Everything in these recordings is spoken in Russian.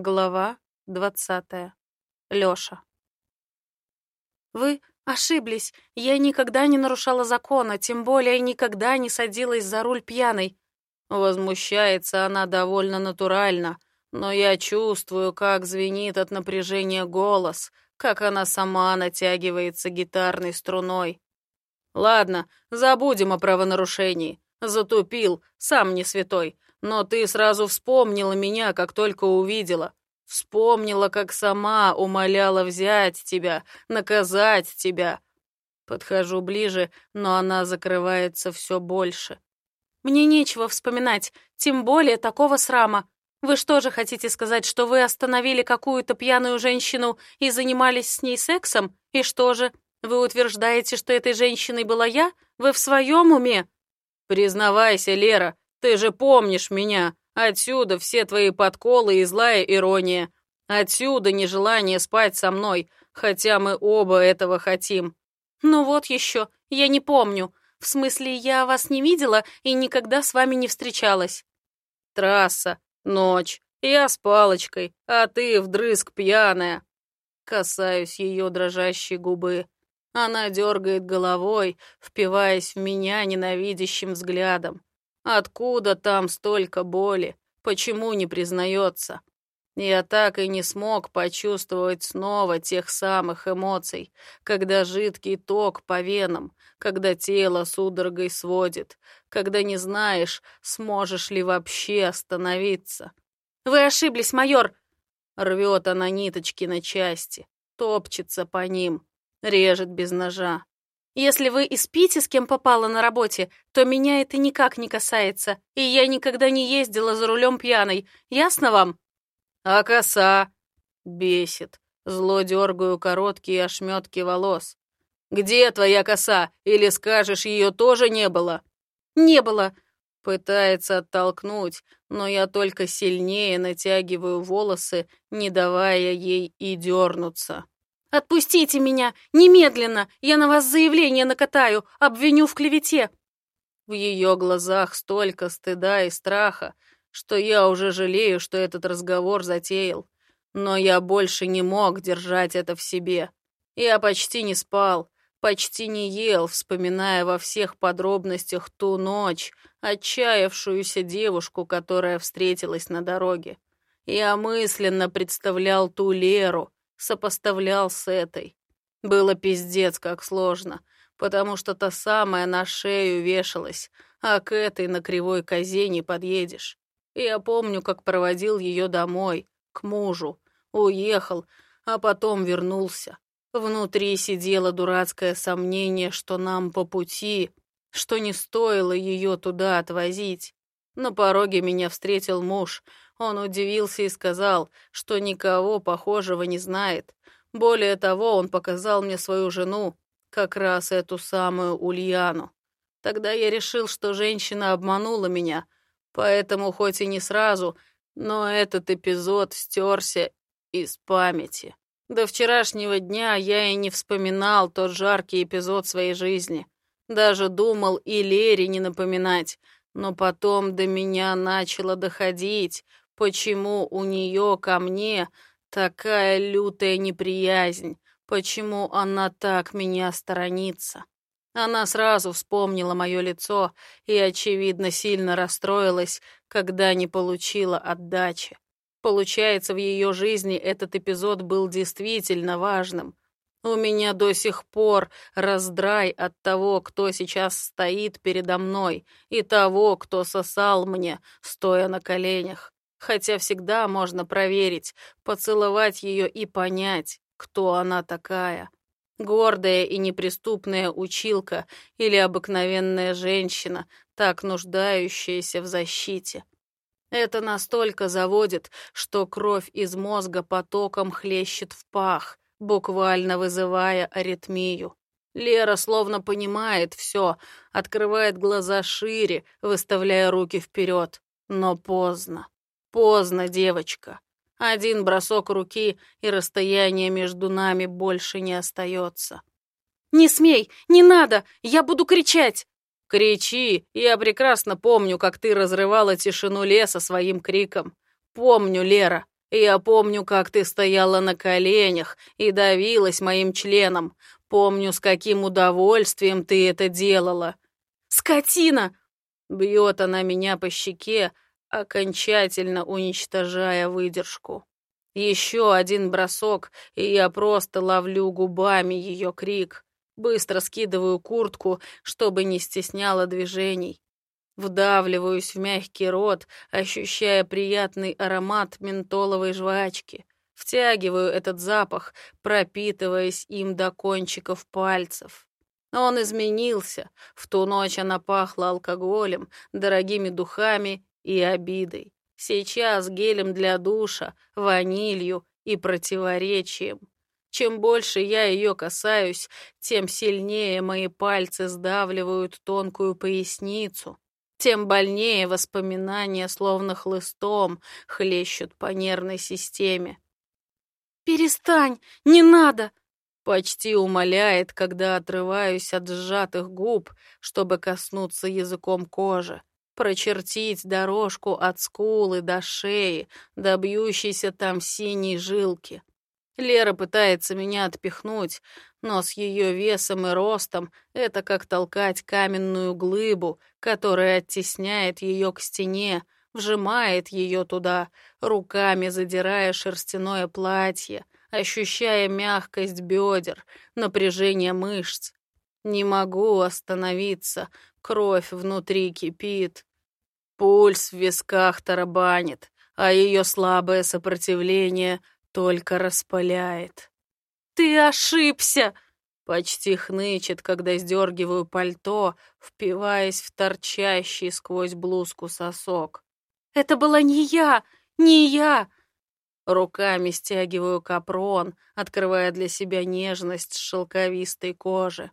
Глава двадцатая. Лёша. Вы ошиблись. Я никогда не нарушала закона, тем более никогда не садилась за руль пьяной. Возмущается она довольно натурально, но я чувствую, как звенит от напряжения голос, как она сама натягивается гитарной струной. Ладно, забудем о правонарушении. Затупил, сам не святой. Но ты сразу вспомнила меня, как только увидела. Вспомнила, как сама умоляла взять тебя, наказать тебя. Подхожу ближе, но она закрывается все больше. Мне нечего вспоминать, тем более такого срама. Вы что же хотите сказать, что вы остановили какую-то пьяную женщину и занимались с ней сексом? И что же? Вы утверждаете, что этой женщиной была я? Вы в своем уме? Признавайся, Лера, ты же помнишь меня. Отсюда все твои подколы и злая ирония. Отсюда нежелание спать со мной, хотя мы оба этого хотим. Ну вот еще, я не помню. В смысле, я вас не видела и никогда с вами не встречалась. Трасса, ночь, я с палочкой, а ты вдрызг пьяная. Касаюсь ее дрожащей губы. Она дергает головой, впиваясь в меня ненавидящим взглядом. Откуда там столько боли? Почему не признается? Я так и не смог почувствовать снова тех самых эмоций, когда жидкий ток по венам, когда тело судорогой сводит, когда не знаешь, сможешь ли вообще остановиться. «Вы ошиблись, майор!» Рвет она ниточки на части, топчется по ним, режет без ножа. Если вы и спите с кем попало на работе, то меня это никак не касается, и я никогда не ездила за рулем пьяной. Ясно вам? А коса? Бесит. Зло дергаю короткие ошметки волос. Где твоя коса? Или скажешь, ее тоже не было? Не было. Пытается оттолкнуть, но я только сильнее натягиваю волосы, не давая ей и дернуться. «Отпустите меня! Немедленно! Я на вас заявление накатаю, обвиню в клевете!» В ее глазах столько стыда и страха, что я уже жалею, что этот разговор затеял. Но я больше не мог держать это в себе. Я почти не спал, почти не ел, вспоминая во всех подробностях ту ночь, отчаявшуюся девушку, которая встретилась на дороге. Я мысленно представлял ту Леру, сопоставлял с этой. Было пиздец как сложно, потому что та самая на шею вешалась, а к этой на кривой козе не подъедешь. Я помню, как проводил ее домой, к мужу, уехал, а потом вернулся. Внутри сидело дурацкое сомнение, что нам по пути, что не стоило ее туда отвозить. На пороге меня встретил муж — он удивился и сказал, что никого похожего не знает. Более того, он показал мне свою жену, как раз эту самую Ульяну. Тогда я решил, что женщина обманула меня, поэтому хоть и не сразу, но этот эпизод стерся из памяти. До вчерашнего дня я и не вспоминал тот жаркий эпизод своей жизни. Даже думал и Лере не напоминать, но потом до меня начало доходить, Почему у нее ко мне такая лютая неприязнь? Почему она так меня сторонится? Она сразу вспомнила мое лицо и, очевидно, сильно расстроилась, когда не получила отдачи. Получается, в ее жизни этот эпизод был действительно важным. У меня до сих пор раздрай от того, кто сейчас стоит передо мной, и того, кто сосал мне, стоя на коленях. Хотя всегда можно проверить, поцеловать ее и понять, кто она такая. Гордая и неприступная училка или обыкновенная женщина, так нуждающаяся в защите. Это настолько заводит, что кровь из мозга потоком хлещет в пах, буквально вызывая аритмию. Лера словно понимает все, открывает глаза шире, выставляя руки вперед, но поздно. Поздно, девочка. Один бросок руки, и расстояние между нами больше не остается. «Не смей! Не надо! Я буду кричать!» «Кричи! Я прекрасно помню, как ты разрывала тишину леса своим криком. Помню, Лера. Я помню, как ты стояла на коленях и давилась моим членом. Помню, с каким удовольствием ты это делала. Скотина! Бьет она меня по щеке, окончательно уничтожая выдержку. Еще один бросок, и я просто ловлю губами ее крик. Быстро скидываю куртку, чтобы не стесняла движений. Вдавливаюсь в мягкий рот, ощущая приятный аромат ментоловой жвачки. Втягиваю этот запах, пропитываясь им до кончиков пальцев. Он изменился. В ту ночь она пахла алкоголем, дорогими духами и обидой. Сейчас гелем для душа, ванилью и противоречием. Чем больше я ее касаюсь, тем сильнее мои пальцы сдавливают тонкую поясницу, тем больнее воспоминания, словно хлыстом, хлещут по нервной системе. «Перестань! Не надо!» Почти умоляет, когда отрываюсь от сжатых губ, чтобы коснуться языком кожи, прочертить дорожку от скулы до шеи, добьющейся там синей жилки. Лера пытается меня отпихнуть, но с ее весом и ростом это как толкать каменную глыбу, которая оттесняет ее к стене, вжимает ее туда, руками задирая шерстяное платье, ощущая мягкость бедер, напряжение мышц. Не могу остановиться, кровь внутри кипит. Пульс в висках тарабанит, а ее слабое сопротивление только распаляет. «Ты ошибся!» Почти хнычет, когда сдергиваю пальто, впиваясь в торчащий сквозь блузку сосок. «Это была не я! Не я!» Руками стягиваю капрон, открывая для себя нежность шелковистой кожи.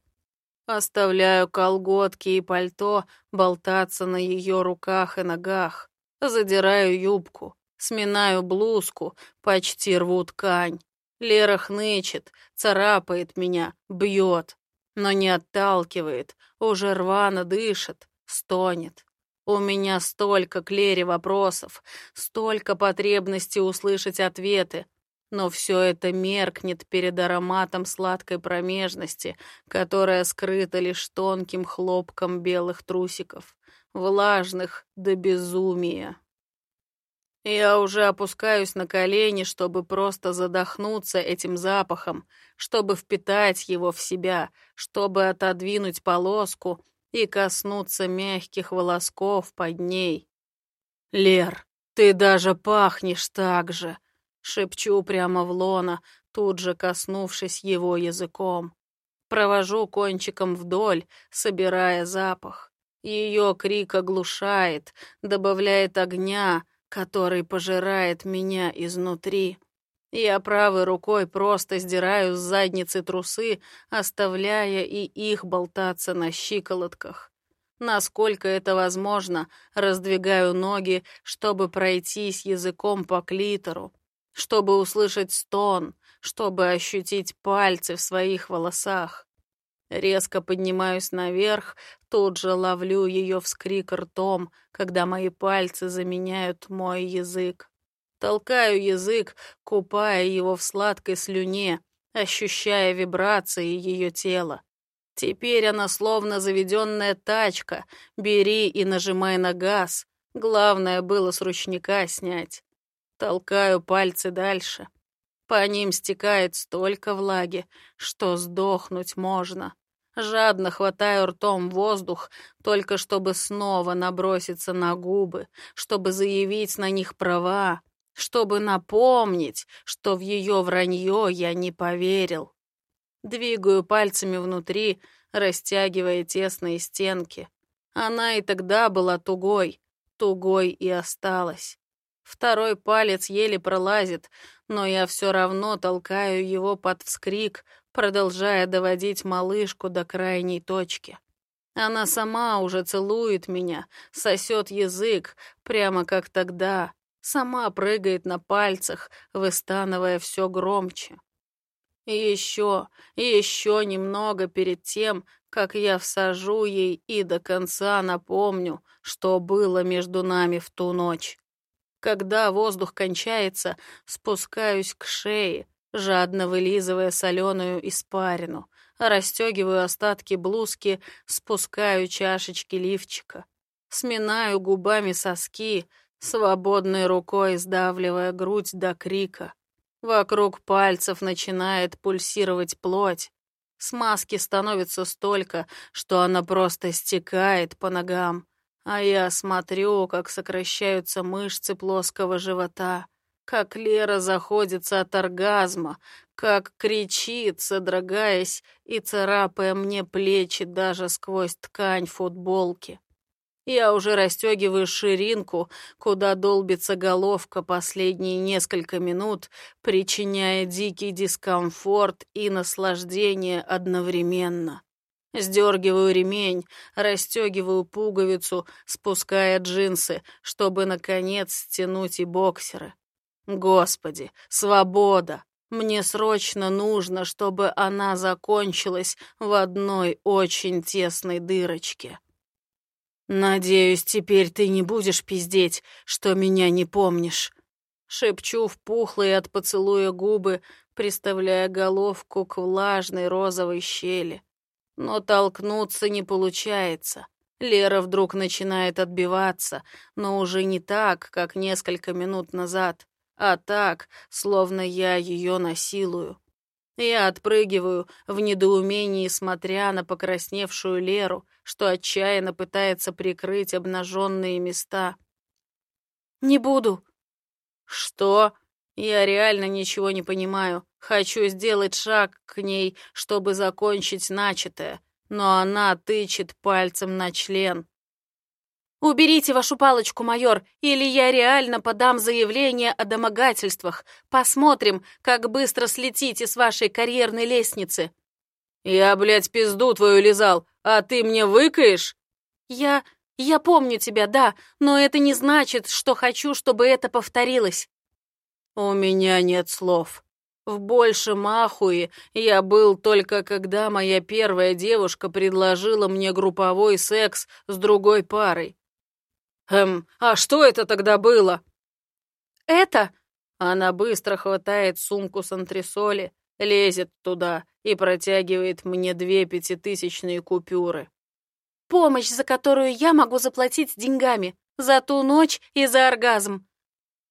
Оставляю колготки и пальто болтаться на ее руках и ногах. Задираю юбку. Сминаю блузку, почти рву ткань. Лера хнычет, царапает меня, бьет, но не отталкивает, уже рвано дышит, стонет. У меня столько к Лере вопросов, столько потребности услышать ответы, но все это меркнет перед ароматом сладкой промежности, которая скрыта лишь тонким хлопком белых трусиков, влажных до безумия. Я уже опускаюсь на колени, чтобы просто задохнуться этим запахом, чтобы впитать его в себя, чтобы отодвинуть полоску и коснуться мягких волосков под ней. «Лер, ты даже пахнешь так же!» — шепчу прямо в лона, тут же коснувшись его языком. Провожу кончиком вдоль, собирая запах. Ее крик оглушает, добавляет огня — который пожирает меня изнутри. Я правой рукой просто сдираю с задницы трусы, оставляя и их болтаться на щиколотках. Насколько это возможно, раздвигаю ноги, чтобы пройтись языком по клитору, чтобы услышать стон, чтобы ощутить пальцы в своих волосах. Резко поднимаюсь наверх, тут же ловлю ее вскрик ртом, когда мои пальцы заменяют мой язык. Толкаю язык, купая его в сладкой слюне, ощущая вибрации ее тела. Теперь она словно заведенная тачка. Бери и нажимай на газ. Главное было с ручника снять. Толкаю пальцы дальше. По ним стекает столько влаги, что сдохнуть можно. Жадно хватаю ртом воздух, только чтобы снова наброситься на губы, чтобы заявить на них права, чтобы напомнить, что в ее вранье я не поверил. Двигаю пальцами внутри, растягивая тесные стенки. Она и тогда была тугой, тугой и осталась. Второй палец еле пролазит, но я все равно толкаю его под вскрик, продолжая доводить малышку до крайней точки. Она сама уже целует меня, сосет язык, прямо как тогда, сама прыгает на пальцах, выстанывая все громче. И еще, и еще немного перед тем, как я всажу ей и до конца напомню, что было между нами в ту ночь. Когда воздух кончается, спускаюсь к шее, жадно вылизывая соленую испарину, расстегиваю остатки блузки, спускаю чашечки лифчика, сминаю губами соски, свободной рукой сдавливая грудь до крика. Вокруг пальцев начинает пульсировать плоть. Смазки становится столько, что она просто стекает по ногам. А я смотрю, как сокращаются мышцы плоского живота, как Лера заходится от оргазма, как кричит, содрогаясь и царапая мне плечи даже сквозь ткань футболки. Я уже расстегиваю ширинку, куда долбится головка последние несколько минут, причиняя дикий дискомфорт и наслаждение одновременно. Сдергиваю ремень, расстегиваю пуговицу, спуская джинсы, чтобы, наконец, стянуть и боксеры. Господи, свобода! Мне срочно нужно, чтобы она закончилась в одной очень тесной дырочке. «Надеюсь, теперь ты не будешь пиздеть, что меня не помнишь». Шепчу в пухлые от поцелуя губы, приставляя головку к влажной розовой щели. Но толкнуться не получается. Лера вдруг начинает отбиваться, но уже не так, как несколько минут назад, а так, словно я ее насилую. Я отпрыгиваю в недоумении, смотря на покрасневшую Леру, что отчаянно пытается прикрыть обнаженные места. «Не буду». «Что?» Я реально ничего не понимаю. Хочу сделать шаг к ней, чтобы закончить начатое, но она тычет пальцем на член. «Уберите вашу палочку, майор, или я реально подам заявление о домогательствах. Посмотрим, как быстро слетите с вашей карьерной лестницы». «Я, блядь, пизду твою лизал, а ты мне выкаешь?» «Я... я помню тебя, да, но это не значит, что хочу, чтобы это повторилось». «У меня нет слов. В большем ахуе я был только когда моя первая девушка предложила мне групповой секс с другой парой. Эм, а что это тогда было? Это? Она быстро хватает сумку с антресоли, лезет туда и протягивает мне две пятитысячные купюры. Помощь, за которую я могу заплатить деньгами. За ту ночь и за оргазм.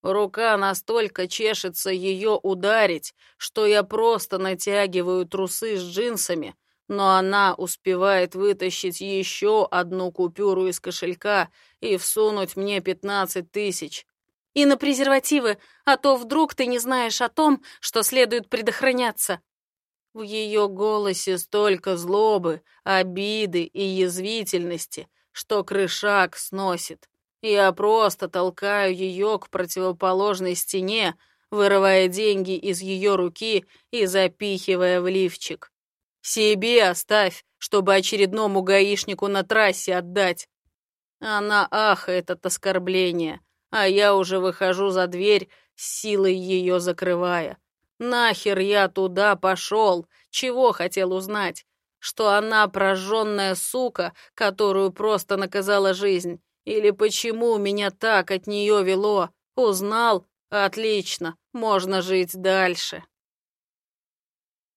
Рука настолько чешется ее ударить, что я просто натягиваю трусы с джинсами, но она успевает вытащить еще одну купюру из кошелька и всунуть мне пятнадцать тысяч. И на презервативы, а то вдруг ты не знаешь о том, что следует предохраняться. В ее голосе столько злобы, обиды и язвительности, что крышак сносит. Я просто толкаю ее к противоположной стене, вырывая деньги из ее руки и запихивая в лифчик. Себе оставь, чтобы очередному гаишнику на трассе отдать. Она ахает от оскорбления, а я уже выхожу за дверь, силой ее закрывая. Нахер я туда пошел? Чего хотел узнать? Что она прожженная сука, которую просто наказала жизнь? Или почему меня так от нее вело? Узнал? Отлично, можно жить дальше.